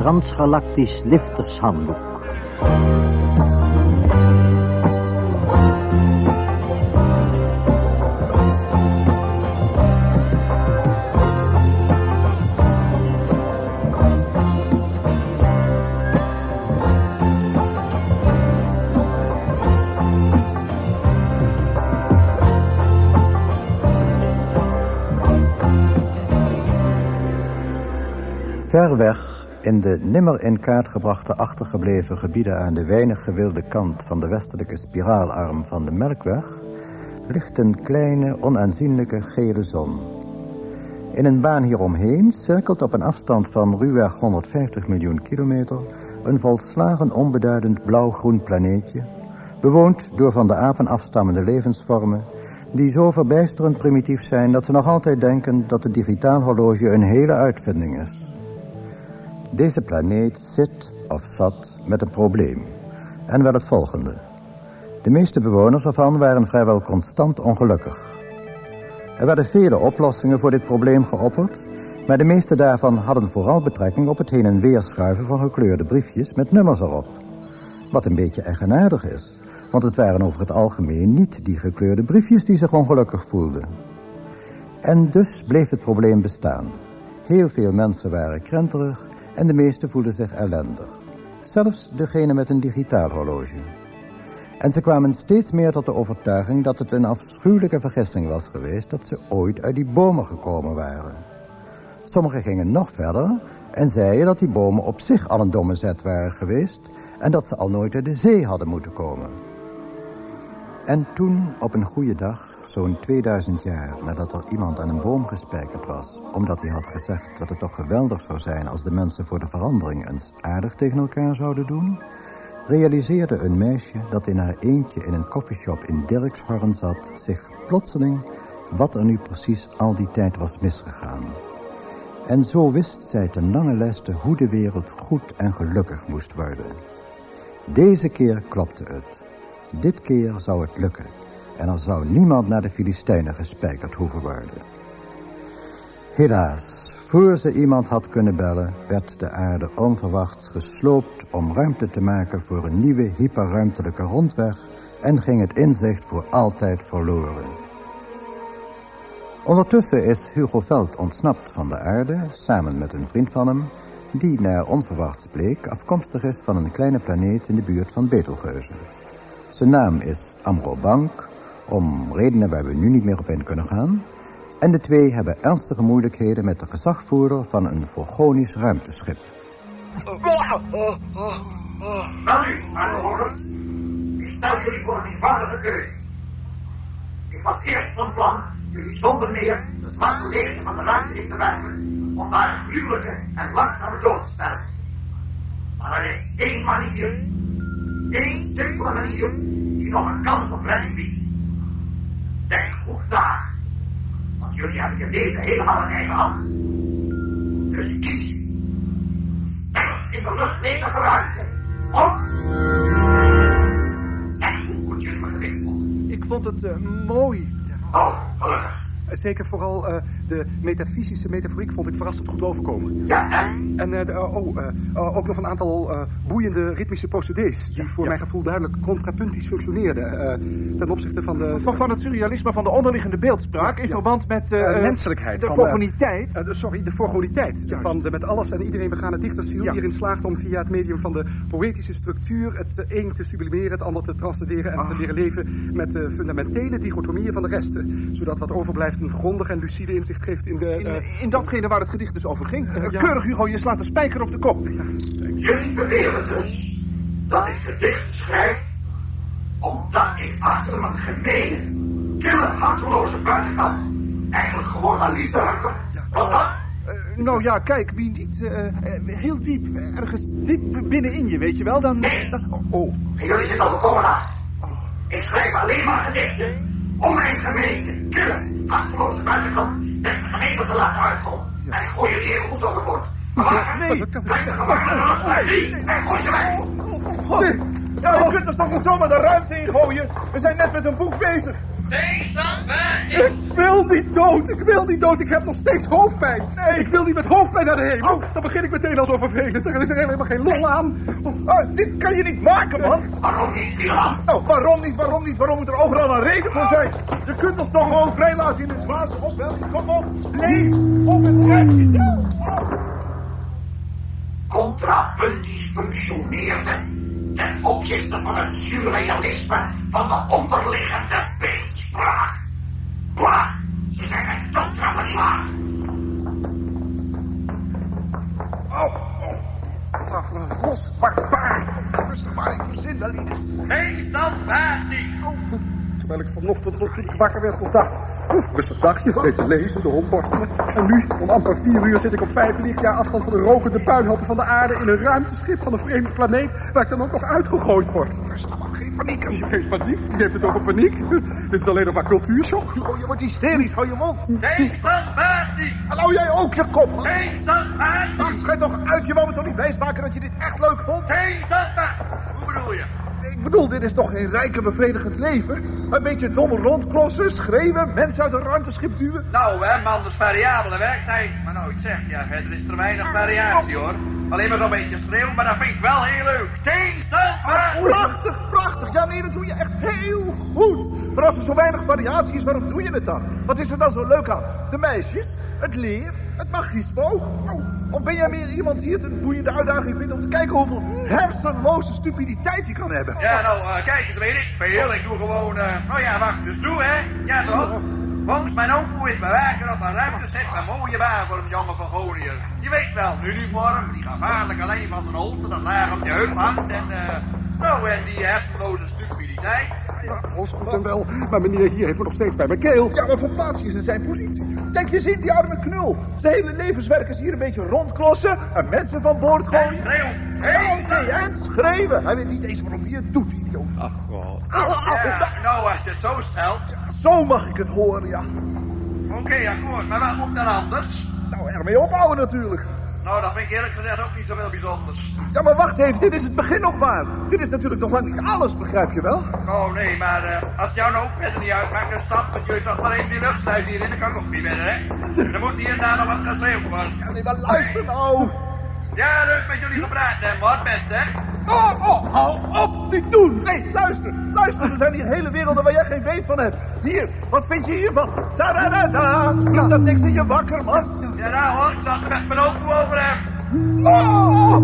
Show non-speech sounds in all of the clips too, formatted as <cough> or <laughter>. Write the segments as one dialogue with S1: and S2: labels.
S1: Transgalactisch Liftershandboek. Ver weg, in de nimmer in kaart gebrachte achtergebleven gebieden aan de weinig gewilde kant van de westelijke spiraalarm van de Melkweg, ligt een kleine, onaanzienlijke gele zon. In een baan hieromheen cirkelt op een afstand van ruwweg 150 miljoen kilometer een volslagen onbeduidend blauw-groen planeetje, bewoond door van de apen afstammende levensvormen, die zo verbijsterend primitief zijn dat ze nog altijd denken dat het digitaal horloge een hele uitvinding is. Deze planeet zit of zat met een probleem. En wel het volgende. De meeste bewoners ervan waren vrijwel constant ongelukkig. Er werden vele oplossingen voor dit probleem geopperd, maar de meeste daarvan hadden vooral betrekking op het heen en weer schuiven van gekleurde briefjes met nummers erop. Wat een beetje eigenaardig is, want het waren over het algemeen niet die gekleurde briefjes die zich ongelukkig voelden. En dus bleef het probleem bestaan. Heel veel mensen waren krenterig en de meesten voelden zich ellendig. Zelfs degene met een digitaal horloge. En ze kwamen steeds meer tot de overtuiging dat het een afschuwelijke vergissing was geweest dat ze ooit uit die bomen gekomen waren. Sommigen gingen nog verder en zeiden dat die bomen op zich al een domme zet waren geweest en dat ze al nooit uit de zee hadden moeten komen. En toen, op een goede dag, zo'n 2000 jaar nadat er iemand aan een boom gespijkerd was, omdat hij had gezegd dat het toch geweldig zou zijn als de mensen voor de verandering eens aardig tegen elkaar zouden doen, realiseerde een meisje dat in haar eentje in een koffieshop in Dirkshorn zat, zich plotseling wat er nu precies al die tijd was misgegaan. En zo wist zij ten lange leste hoe de wereld goed en gelukkig moest worden. Deze keer klopte het. Dit keer zou het lukken. En er zou niemand naar de Filistijnen gespijkerd hoeven worden. Helaas, voor ze iemand had kunnen bellen, werd de aarde onverwachts gesloopt om ruimte te maken voor een nieuwe hyperruimtelijke rondweg en ging het inzicht voor altijd verloren. Ondertussen is Hugo Veld ontsnapt van de aarde, samen met een vriend van hem, die naar onverwachts bleek afkomstig is van een kleine planeet in de buurt van Betelgeuze. Zijn naam is Amrobank, om redenen waar we nu niet meer op in kunnen gaan. En de twee hebben ernstige moeilijkheden met de gezagvoerder van een Vorgonisch ruimteschip.
S2: Nu, aanhouders. Ik stel jullie voor een eenvoudige keuze. Ik was eerst van plan jullie zonder meer de zwarte leegte van de ruimte in te werpen om daar een gruwelijke en langzame dood te stellen. Maar er is één manier, één simpele manier die nog een kans op redding biedt. Denk goed na. Want jullie hebben je leven helemaal in eigen hand. Dus kies. Sterf in de luchtledige ruimte. Of... Zeg hoe goed jullie me gewicht vonden.
S3: Ik vond het uh, mooi.
S2: Oh, gelukkig.
S3: Zeker vooral uh, de metafysische metaforiek vond ik verrassend goed overkomen.
S2: Ja, en?
S3: En uh, oh, uh, ook nog een aantal boeiende ritmische procedés... die voor mijn gevoel duidelijk contrapuntisch functioneerden... ten opzichte van de...
S4: Van, van het surrealisme van de onderliggende beeldspraak... in verband met...
S3: menselijkheid.
S4: De forgoniteit.
S3: de- sorry, de forgoniteit. Van de met alles en iedereen begane dichterziel... Die erin slaagt om via het medium van de poëtische structuur... het eh, een te sublimeren, het ander te transcenderen... en te
S4: Ah.
S3: leren leven met de fundamentele dichotomieën van de resten. Zodat wat overblijft een grondig en lucide inzicht geeft in de...
S4: in,
S3: eh,
S4: in datgene waar het gedicht dus over ging. Eh,
S3: ja.
S4: Keurig, Hugo, je slaat de spijker op de kop.
S2: Jullie beweren dus dat ik gedichten schrijf omdat ik achter mijn gemene, kille, harteloze buitenkant eigenlijk gewoon aan liefde. Wat dan?
S4: Eh, nou ja, kijk, wie niet. heel diep, ergens diep binnenin je, weet je wel. Dan, dan- oh.
S2: En jullie zitten al achter. Ik schrijf alleen maar gedichten om mijn gemeente, kille, achterloze buitenkant tegen de gemeente te laten uitkomen. En ik gooi je hier goed overboord.
S4: Nee.
S2: breng de gevangenen langs naar die en gooi ze weg.
S4: God. Ja, je kunt ons toch niet zomaar de ruimte ingooien? We zijn net met een boek bezig. Ik wil niet dood. Ik wil niet dood. Ik heb nog steeds hoofdpijn. Nee, ik wil niet met hoofdpijn naar de hemel. Dan begin ik meteen al zo vervelend. Er is er helemaal geen lol aan. Ah, dit kan je niet maken, man.
S2: Waarom niet, Pilaat?
S4: Nou, waarom niet, waarom niet, waarom moet er overal een reden voor zijn? Je kunt ons toch gewoon vrijlaten in het zwaarste opwel. Kom op, leef op het restje.
S2: Contrapuntisch functioneerde ten opzichte van het surrealisme van de onderliggende beeldspraak. Ze zijn een doodtrapper niet waard.
S4: Oh, oh. Los, barbaar. Rustig maar, ik verzin wel iets.
S2: Geen standvaarding.
S4: Terwijl ik vanochtend tot ik wakker werd nog dacht... Rustig dagje, beetje lezen, de hond borstelen. En nu, om amper vier uur, zit ik op vijf lichtjaar afstand van de rokende puinhopen van de aarde... in een ruimteschip van een vreemde planeet... waar ik dan ook nog uitgegooid word. Rustig maar, geen paniek. Geen paniek? Wie heeft het over paniek? <laughs> Dit is alleen nog maar cultuurshock. Oh, je wordt hysterisch, hou je mond.
S2: Geen standvaarding.
S4: Hallo jij ook, je kop.
S2: Geen standvaarding.
S4: Ach, schijt toch uit, je wou me toch niet wijsmaken dat je dit echt leuk vond?
S2: Geen standvaarding. Hoe bedoel je?
S4: Ik bedoel, dit is toch geen rijk en bevredigend leven? Een beetje dom rondklossen, schreeuwen, mensen uit een ruimteschip duwen?
S5: Nou, hè, man, dus variabele werktijd. Maar nou, ik zeg, ja, verder is er weinig variatie, hoor. Alleen maar zo'n beetje schreeuwen, maar dat vind ik wel heel leuk. Tegenstand, maar...
S4: Prachtig, prachtig. Ja, nee, dat doe je echt heel goed. Maar als er zo weinig variatie is, waarom doe je het dan? Wat is er dan zo leuk aan? De meisjes, het leer, het magismo? Oh, Of ben jij meer iemand die het een boeiende uitdaging vindt om te kijken hoeveel hersenloze stupiditeit je kan hebben?
S5: Ja, nou, eh, kijk eens, weet ik veel. Ik doe gewoon, eh... Oh ja, wacht, dus doe, hè? Ja, toch? Volgens mijn oom is bewaker op een ruimteschip een mooie baan voor een jongen van Goliër. Je weet wel, een uniform, die gevaarlijk alleen van zijn holster dat laag op je heup hangt en. Zo, en die hersenloze stupiditeit.
S4: Ja, alles goed en wel. Maar meneer hier heeft me nog steeds bij mijn keel. Ja, maar verplaats je eens in zijn positie. Kijk je eens in, die arme knul. Zijn hele levenswerk is hier een beetje rondklossen en mensen van boord
S5: En
S4: gooien.
S5: schreeuw.
S4: Ja, oké, en schreeuwen. Hij weet niet eens waarom hij het doet, idioot.
S3: Ach, god.
S5: Ja, nou, als je het zo stelt.
S4: Zo mag ik het horen, ja.
S5: Oké, akkoord, maar wat moet dan anders?
S4: Nou, ermee ophouden natuurlijk.
S5: Nou, dat vind ik eerlijk gezegd ook niet zoveel bijzonders.
S4: Ja, maar wacht even, dit is het begin nog maar. Dit is natuurlijk nog lang niet alles, begrijp je wel?
S5: Oh nee, maar eh, als het jou nou ook verder niet uitmaakt, dan stapt dat jullie toch maar even die luchtsluis hierin, dan kan ik ook niet verder, hè? Er moet hier en daar nog wat geschreeuwd worden.
S4: Ja, nee, maar luister nou.
S5: Ja, leuk met jullie gepraat, hè, maar best, hè?
S4: Oh, oh, hou op, niet doen. Nee, luister, luister, er zijn hier hele werelden waar jij geen weet van hebt. Hier, wat vind je hiervan? Ta-da-da-da. Is dat niks in je wakker, man?
S5: Ja, nou hoor, ik zal het er met mijn ogen over hebben.
S4: Oh!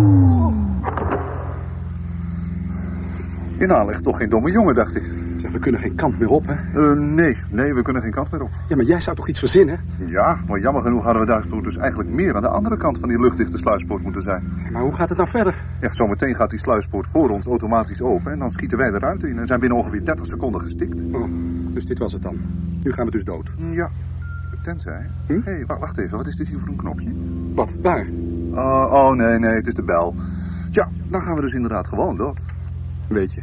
S6: Inhaal ligt toch geen domme jongen, dacht ik.
S3: We kunnen geen kant meer op, hè?
S6: Eh, nee, nee, we kunnen geen kant meer op.
S3: Ja, maar jij zou toch iets verzinnen?
S6: Ja, maar jammer genoeg hadden we daartoe dus eigenlijk meer aan de andere kant van die luchtdichte sluispoort moeten zijn.
S3: Maar hoe gaat het nou verder?
S6: Ja, zometeen gaat die sluispoort voor ons automatisch open en dan schieten wij de ruimte in en zijn binnen ongeveer 30 seconden gestikt.
S3: Oh, dus dit was het dan. Nu gaan we dus dood.
S6: Ja, tenzij... Hé,
S3: Hm?
S6: hey, wa- wacht even, wat is dit hier voor een knopje?
S3: Wat? Waar?
S6: Oh, oh, nee, nee, het is de bel. Ja, dan gaan we dus inderdaad gewoon dood.
S3: Weet je,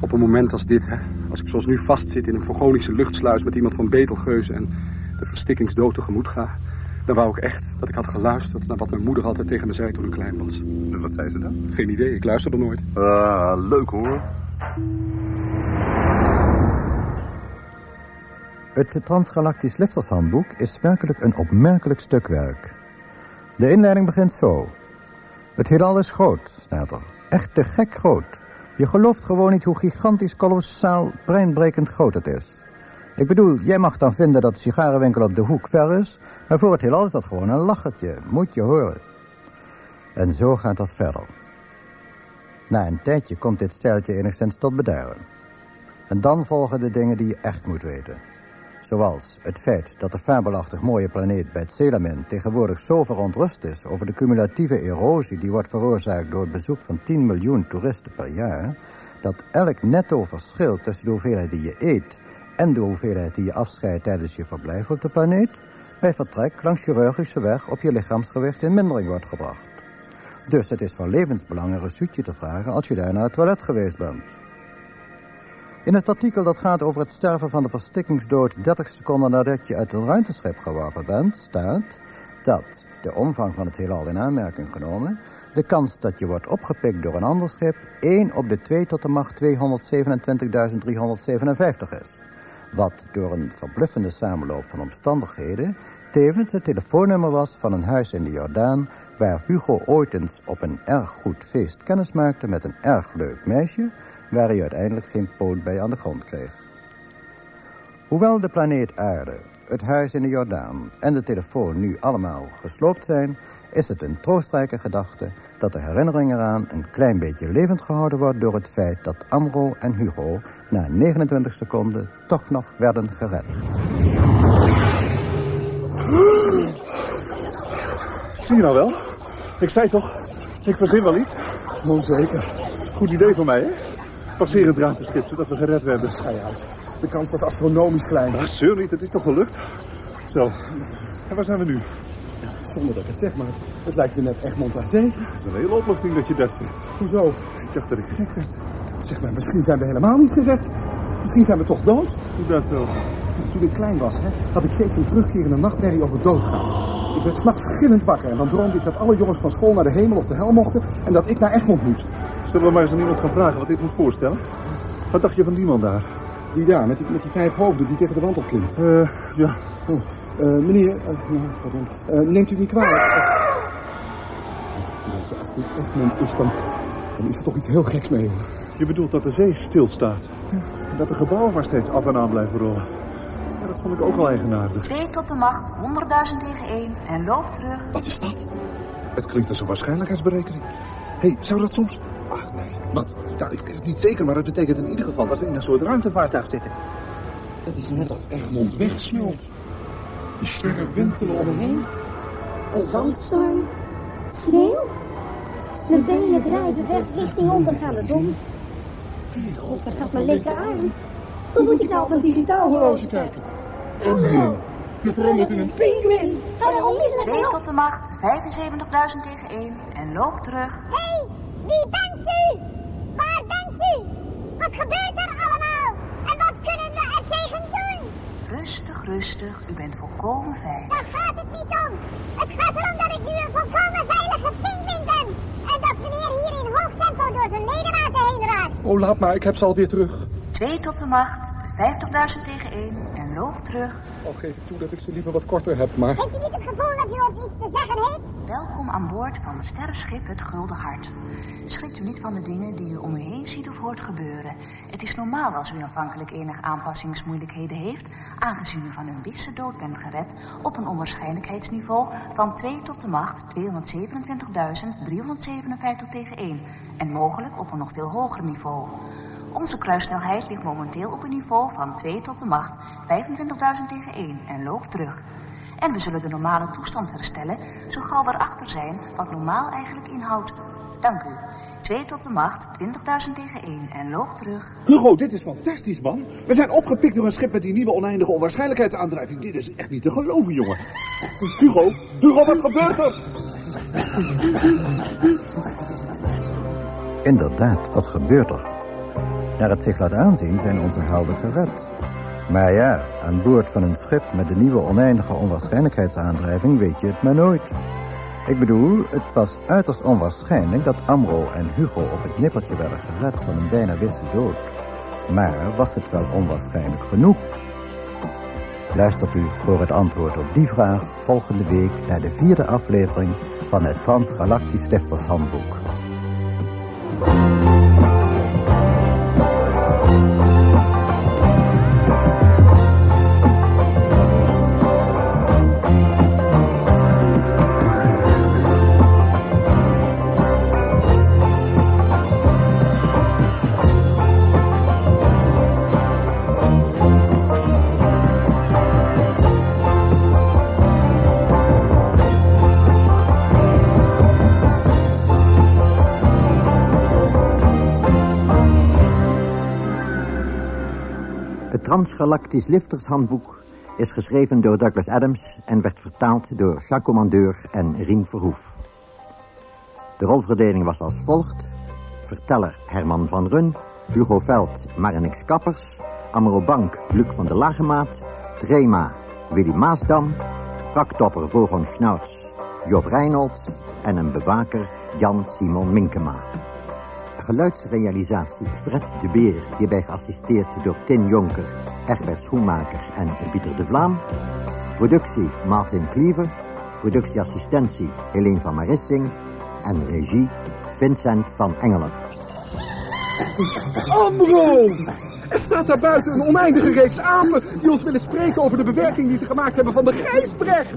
S3: op een moment als dit, hè, als ik zoals nu vastzit in een Vogonische luchtsluis met iemand van Betelgeuze en de verstikkingsdood tegemoet ga, dan wou ik echt dat ik had geluisterd naar wat mijn moeder altijd tegen me zei toen ik klein was.
S6: Wat zei ze dan?
S3: Geen idee, ik luisterde nooit.
S6: Ah, leuk hoor.
S1: Het Transgalactisch Liftershandboek is werkelijk een opmerkelijk stuk werk. De inleiding begint zo. Het heelal is groot, staat er. Echt te gek groot. Je gelooft gewoon niet hoe gigantisch, kolossaal, breinbrekend groot het is. Ik bedoel, jij mag dan vinden dat de sigarenwinkel op de hoek ver is, maar voor het heelal is dat gewoon een lachertje, moet je horen. En zo gaat dat verder. Na een tijdje komt dit steltje enigszins tot bedaren. En dan volgen de dingen die je echt moet weten. Zoals het feit dat de fabelachtig mooie planeet Bethselamin tegenwoordig zo verontrust is over de cumulatieve erosie die wordt veroorzaakt door het bezoek van 10 miljoen toeristen per jaar, dat elk netto verschil tussen de hoeveelheid die je eet en de hoeveelheid die je afscheidt tijdens je verblijf op de planeet, bij vertrek langs chirurgische weg op je lichaamsgewicht in mindering wordt gebracht. Dus het is van levensbelang een te vragen als je daar naar het toilet geweest bent. In het artikel dat gaat over het sterven van de verstikkingsdood 30 seconden nadat je uit een ruimteschip geworpen bent, staat dat de omvang van het heelal in aanmerking genomen, de kans dat je wordt opgepikt door een ander schip 1 op de 2 tot de macht 227.357 is. Wat door een verbluffende samenloop van omstandigheden tevens het telefoonnummer was van een huis in de Jordaan waar Hugo ooit eens op een erg goed feest kennis maakte met een erg leuk meisje waar hij uiteindelijk geen poot bij aan de grond kreeg. Hoewel de planeet Aarde, het huis in de Jordaan en de telefoon nu allemaal gesloopt zijn, is het een troostrijke gedachte dat de herinnering eraan een klein beetje levend gehouden wordt door het feit dat Amro en Hugo na 29 seconden toch nog werden gered.
S6: Zie je nou wel? Ik zei toch, ik verzin wel iets.
S3: Onzeker.
S6: Goed idee van mij, hè? Passeer het ruimteschip, zodat we gered werden.
S3: Schij uit. De kans was astronomisch klein.
S6: Ah, zeur niet, het is toch gelukt? Zo, en waar zijn we nu?
S3: Zonder dat ik het zeg, maar het, het lijkt weer net Egmond aan zee.
S6: Het is een hele opluchting dat je dat zegt.
S3: Hoezo?
S6: Ik dacht dat ik gek werd.
S3: Zeg maar, misschien zijn we helemaal niet gered. Misschien zijn we toch dood.
S6: Hoe dat zo?
S3: Toen ik klein was, hè, had ik steeds een terugkerende nachtmerrie over doodgaan. Ik werd s'nachts gillend wakker en dan droomde ik dat alle jongens van school naar de hemel of de hel mochten en dat ik naar Egmond moest.
S6: Zullen we maar eens aan iemand gaan vragen wat dit moet voorstellen? Wat dacht je van die man daar?
S3: Die daar, met die, met die vijf hoofden die tegen de wand opklimt.
S6: Eh, ja.
S3: Oh, eh, meneer, nou, pardon. Eh, neemt u het niet kwalijk? Uh, als dit Egmond is, dan, dan is er toch iets heel geks mee. hoor.
S6: Je bedoelt dat de zee stilstaat. En dat de gebouwen maar steeds af en aan blijven rollen. Ja, dat vond ik ook wel eigenaardig.
S7: 2 tot de macht 100.000 tegen 1 en loop terug.
S3: Wat is dat?
S4: Het klinkt als een waarschijnlijkheidsberekening. Hé, hey, zou dat soms... Wat? Ja, ik weet het niet zeker, maar het betekent in ieder geval dat we in een soort ruimtevaartuig zitten.
S3: Het is net of Egmond wegsmelt. De sterren wentelen om me heen.
S8: Een zandstorm. Sneeuw. Mijn benen drijven weg richting ondergaande zon. Mijn god, daar gaat mijn linkerarm. Hoe moet ik nou op mijn digitaal horloge kijken?
S3: Oh je verandert in een
S8: Pinguïn. Hou er onmiddellijk
S7: 2
S8: mee op.
S7: tot de macht 75.000 tegen 1 en loop terug.
S8: Hé, hey, wie bent u? Wat gebeurt er allemaal? En wat kunnen we er tegen doen?
S7: Rustig, rustig, u bent volkomen veilig.
S8: Daar gaat het niet om. Het gaat erom dat ik nu een volkomen veilige pinguïn ben. En dat meneer hier in hoog tempo door zijn ledematen heen raakt.
S3: Oh, laat maar, ik heb ze alweer terug.
S7: 2 tot de macht 50.000 tegen 1 en loop terug.
S3: Al geef ik toe dat ik ze liever wat korter heb, maar...
S8: Heeft u niet het gevoel dat u ons iets te zeggen heeft?
S7: Welkom aan boord van sterrenschip Het Gulden Hart. Schrikt u niet van de dingen die u om u heen ziet of hoort gebeuren. Het is normaal als u aanvankelijk enige aanpassingsmoeilijkheden heeft, aangezien u van een wisse dood bent gered op een onwaarschijnlijkheidsniveau van 2 tot de macht 227.357 tegen 1 en mogelijk op een nog veel hoger niveau. Onze kruissnelheid ligt momenteel op een niveau van 2 tot de macht 25.000 tegen 1 en loopt terug. En we zullen de normale toestand herstellen, zo gauw we erachter zijn wat normaal eigenlijk inhoudt. Dank u. 2 tot de macht 20.000 tegen 1 en loop terug.
S4: Hugo, dit is fantastisch, man. We zijn opgepikt door een schip met die nieuwe oneindige onwaarschijnlijkheidsaandrijving. Dit is echt niet te geloven, jongen. Hugo, Hugo, wat gebeurt er?
S1: Inderdaad, wat gebeurt er? Naar het zich laat aanzien zijn onze helden gered. Maar ja, aan boord van een schip met de nieuwe oneindige onwaarschijnlijkheidsaandrijving weet je het maar nooit. Ik bedoel, het was uiterst onwaarschijnlijk dat Amro en Hugo op het nippertje werden gered van een bijna wisse dood. Maar was het wel onwaarschijnlijk genoeg? Luistert u voor het antwoord op die vraag volgende week naar de vierde aflevering van het Transgalactisch Stiftershandboek.
S9: Het Transgalactisch Liftershandboek is geschreven door Douglas Adams en werd vertaald door Jacques Commandeur en Rien Verhoef. De rolverdeling was als volgt. Verteller Herman van Run, Hugo Veld, Marinix Kappers, Amro Bank, Luc van der Lagemaat, Trema, Willy Maasdam, praktopper Vogon Schnauts, Job Reynolds en een bewaker Jan Simon Minkema. Geluidsrealisatie Fred de Beer, hierbij geassisteerd door Tin Jonker, Egbert Schoenmaker en Pieter de Vlaam. Productie Martin Kliever, productieassistentie Helene van Marissing en regie Vincent van Engelen.
S3: Amro! Er staat daar buiten een oneindige reeks apen die ons willen spreken over de bewerking die ze gemaakt hebben van de grijsbrecht.